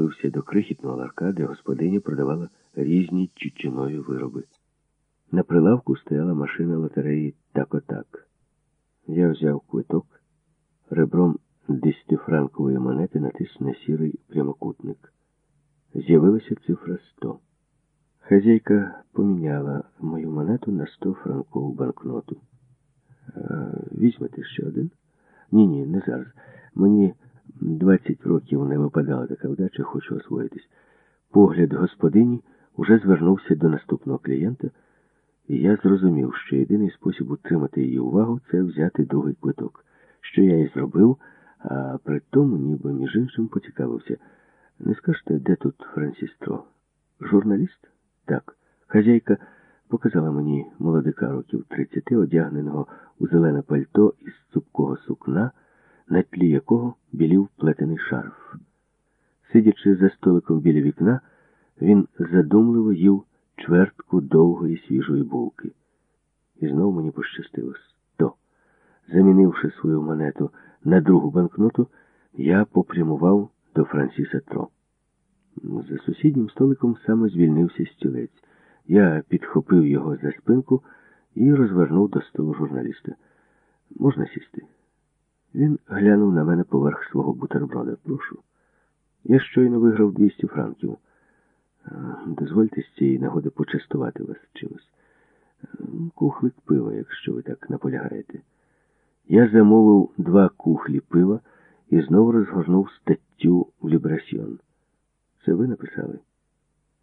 пробився до крихітного ларка, де господиня продавала різні тютюнові вироби. На прилавку стояла машина лотереї так-отак. Я взяв квиток, ребром десятифранкової монети натис на сірий прямокутник. З'явилася цифра 100. Хазяйка поміняла мою монету на 100 франкову банкноту. Візьмете ще один? Ні, ні, не зараз. Мені 20 років не випадала така вдача, хочу освоїтись. Погляд господині уже звернувся до наступного клієнта, і я зрозумів, що єдиний спосіб утримати її увагу це взяти другий квиток, що я і зробив, а при тому, ніби між іншим поцікавився. Не скажете, де тут Франсістро? Журналіст? Так. Хазяйка показала мені молодика років 30, одягненого у зелене пальто із цупкого сукна, на тлі якого білів плетений шарф. Сидячи за столиком біля вікна, він задумливо їв чвертку довгої свіжої булки. І знову мені пощастило сто. Замінивши свою монету на другу банкноту, я попрямував до Франсіса Тро. За сусіднім столиком саме звільнився стілець. Я підхопив його за спинку і розвернув до столу журналіста. Можна сісти? Він глянув на мене поверх свого бутерброда. Прошу. Я щойно виграв 200 франків. Дозвольте з цієї нагоди почастувати вас чимось. Кухлик пива, якщо ви так наполягаєте. Я замовив два кухлі пива і знову розгорнув статтю в Лібрасьйон. Це ви написали?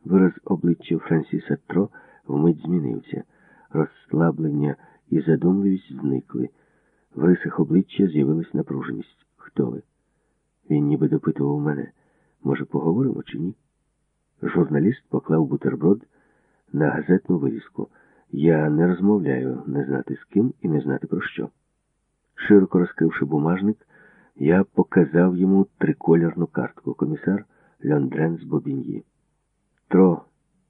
Вираз обличчя Франсіса Тро вмить змінився. Розслаблення і задумливість зникли. В рисах обличчя з'явилась напруженість. Хто ви? Він ніби допитував мене. Може, поговоримо чи ні? Журналіст поклав бутерброд на газетну вирізку. Я не розмовляю не знати з ким і не знати про що. Широко розкривши бумажник, я показав йому триколірну картку. Комісар Льондрен з Бобіньї. Тро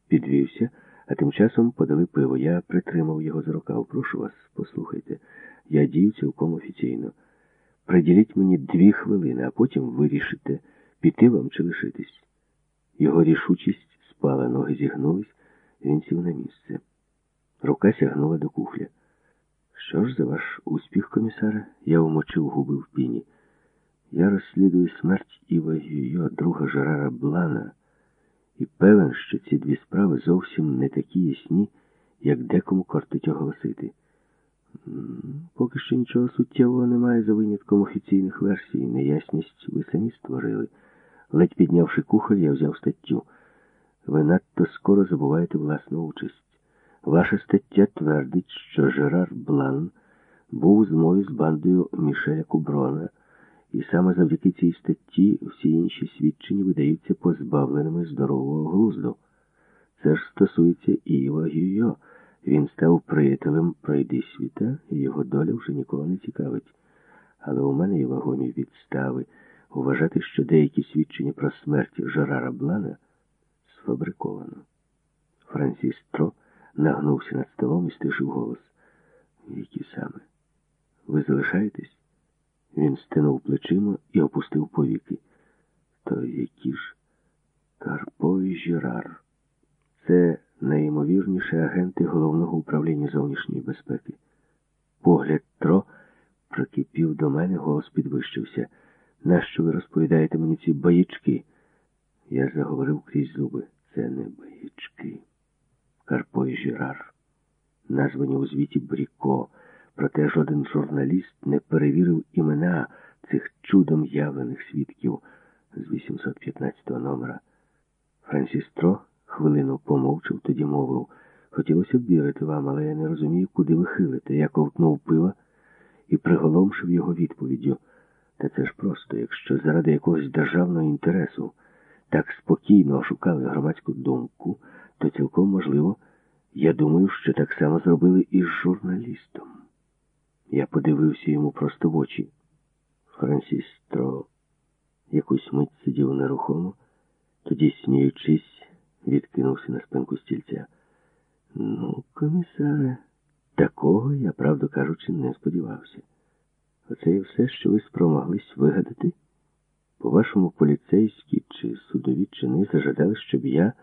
підвівся, а тим часом подали пиво. Я притримав його за рукав. Прошу вас, послухайте. Я дію цілком офіційно. Приділіть мені дві хвилини, а потім вирішите, піти вам чи лишитись. Його рішучість спала, ноги зігнулись, він сів на місце. Рука сягнула до кухля. Що ж за ваш успіх, комісаре? Я умочив губи в піні. Я розслідую смерть Іва Гюйо, друга Жерара Блана, і певен, що ці дві справи зовсім не такі ясні, як декому кортить оголосити. Поки що нічого суттєвого немає за винятком офіційних версій. Неясність ви самі створили. Ледь піднявши кухоль, я взяв статтю. Ви надто скоро забуваєте власну участь. Ваша стаття твердить, що Жерар Блан був у змові з бандою Мішеля Куброна, і саме завдяки цій статті всі інші свідчення видаються позбавленими здорового глузду. Це ж стосується Іва Гюйо. Він став приятелем пройди світа, і його доля вже нікого не цікавить. Але у мене є вагомі відстави вважати, що деякі свідчення про смерть Жерара Блана сфабриковано. Франсіс Тро нагнувся над столом і стишив голос. Які саме? Ви залишаєтесь? Він стинув плечима і опустив повіки. То які ж Карпо і Жерар? Це найімовірніші агенти головного управління зовнішньої безпеки. Погляд Тро прокипів до мене, голос підвищився. Нащо ви розповідаєте мені ці баєчки? Я заговорив крізь зуби. Це не баєчки. Карпо і Жирар. Названі у звіті Бріко. Проте жоден журналіст не перевірив імена цих чудом явлених свідків з 815 номера. Франсіс Тро хвилину помовчав, тоді мовив. Хотілося б вірити вам, але я не розумію, куди ви хилите. Я ковтнув пива і приголомшив його відповіддю. Та це ж просто, якщо заради якогось державного інтересу так спокійно ошукали громадську думку, то цілком можливо, я думаю, що так само зробили і з журналістом. Я подивився йому просто в очі. Франсіс Тро якусь мить сидів нерухомо, тоді, сміючись, відкинувся на спинку стільця. Ну, комісаре, такого я, правду кажучи, не сподівався. Оце і все, що ви спромоглись вигадати? По-вашому, поліцейські чи судові? чини, зажадали, щоб я